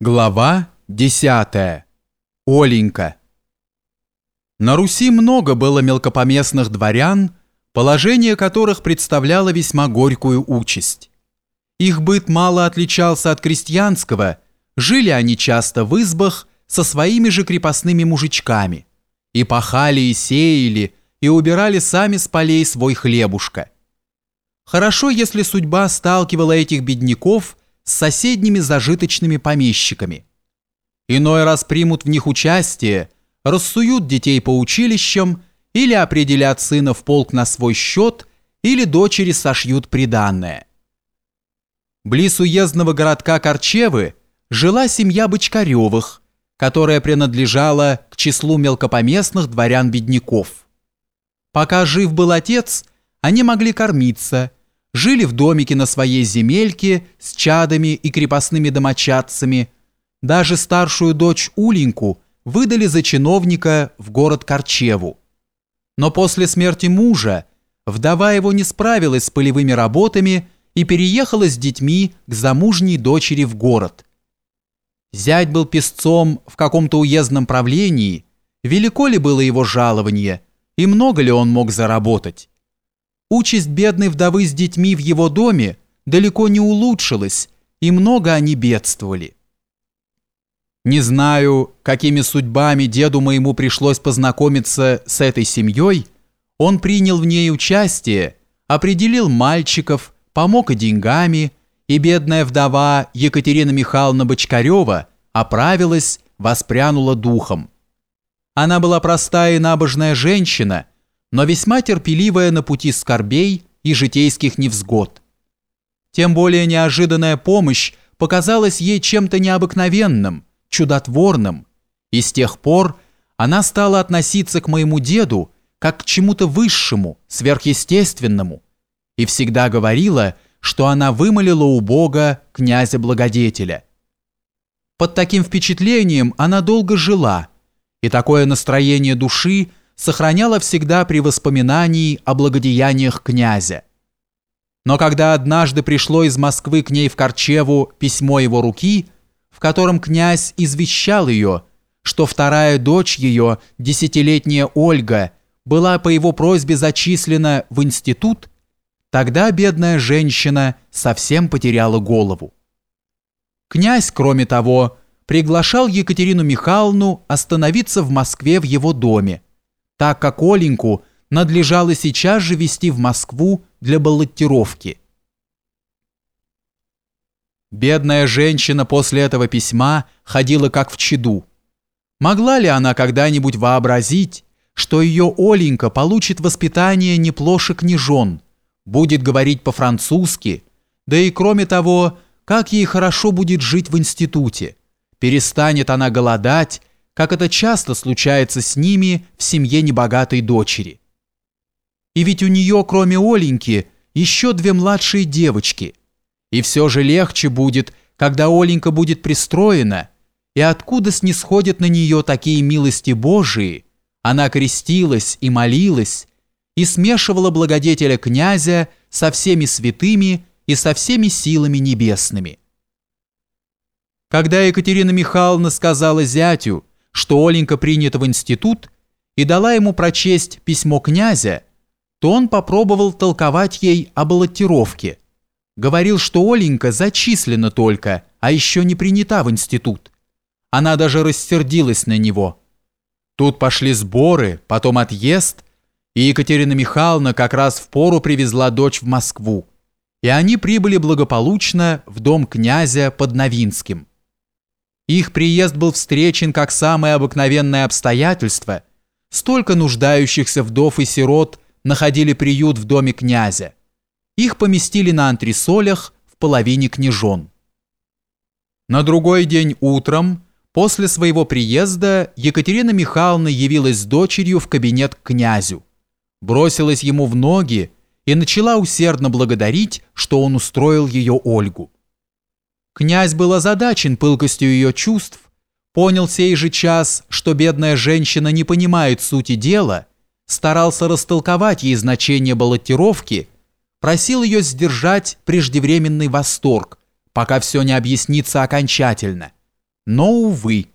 Глава 10. Оленька. На Руси много было мелкопоместных дворян, положение которых представляло весьма горькую участь. Их быт мало отличался от крестьянского, жили они часто в избах со своими же крепостными мужичками, и пахали, и сеяли, и убирали сами с полей свой хлебушка. Хорошо, если судьба сталкивала этих бедняков – с соседними зажиточными помещиками. Иной раз примут в них участие, рассуют детей по училищам или определят сына в полк на свой счет, или дочери сошьют приданное. Близ уездного городка Корчевы жила семья Бочкаревых, которая принадлежала к числу мелкопоместных дворян-бедняков. Пока жив был отец, они могли кормиться – жили в домике на своей земельке с чадами и крепостными домочадцами. Даже старшую дочь Уленьку выдали за чиновника в город Корчеву. Но после смерти мужа вдова его не справилась с полевыми работами и переехала с детьми к замужней дочери в город. Зять был песцом в каком-то уездном правлении, велико ли было его жалование и много ли он мог заработать. Участь бедной вдовы с детьми в его доме далеко не улучшилась, и много они бедствовали. Не знаю, какими судьбами деду моему пришлось познакомиться с этой семьей, он принял в ней участие, определил мальчиков, помог и деньгами, и бедная вдова Екатерина Михайловна Бочкарева оправилась, воспрянула духом. Она была простая и набожная женщина – но весьма терпеливая на пути скорбей и житейских невзгод. Тем более неожиданная помощь показалась ей чем-то необыкновенным, чудотворным, и с тех пор она стала относиться к моему деду как к чему-то высшему, сверхъестественному, и всегда говорила, что она вымолила у Бога князя-благодетеля. Под таким впечатлением она долго жила, и такое настроение души – сохраняла всегда при воспоминании о благодеяниях князя. Но когда однажды пришло из Москвы к ней в Корчеву письмо его руки, в котором князь извещал ее, что вторая дочь ее, десятилетняя Ольга, была по его просьбе зачислена в институт, тогда бедная женщина совсем потеряла голову. Князь, кроме того, приглашал Екатерину Михайловну остановиться в Москве в его доме, так как Оленьку надлежало сейчас же везти в Москву для баллотировки. Бедная женщина после этого письма ходила как в чаду. Могла ли она когда-нибудь вообразить, что ее Оленька получит воспитание не плошек ни жен, будет говорить по-французски, да и кроме того, как ей хорошо будет жить в институте, перестанет она голодать как это часто случается с ними в семье небогатой дочери. И ведь у нее, кроме Оленьки, еще две младшие девочки. И все же легче будет, когда Оленька будет пристроена, и откуда снисходят на нее такие милости Божии, она крестилась и молилась, и смешивала благодетеля князя со всеми святыми и со всеми силами небесными. Когда Екатерина Михайловна сказала зятю, что Оленька принята в институт и дала ему прочесть письмо князя, то он попробовал толковать ей о баллотировке. Говорил, что Оленька зачислена только, а еще не принята в институт. Она даже рассердилась на него. Тут пошли сборы, потом отъезд, и Екатерина Михайловна как раз в пору привезла дочь в Москву. И они прибыли благополучно в дом князя под Новинским. Их приезд был встречен как самое обыкновенное обстоятельство. Столько нуждающихся вдов и сирот находили приют в доме князя. Их поместили на антресолях в половине княжон. На другой день утром, после своего приезда, Екатерина Михайловна явилась с дочерью в кабинет к князю, бросилась ему в ноги и начала усердно благодарить, что он устроил ее Ольгу. Князь был озадачен пылкостью ее чувств, понял сей же час, что бедная женщина не понимает сути дела, старался растолковать ей значение баллотировки, просил ее сдержать преждевременный восторг, пока все не объяснится окончательно, Но, увы,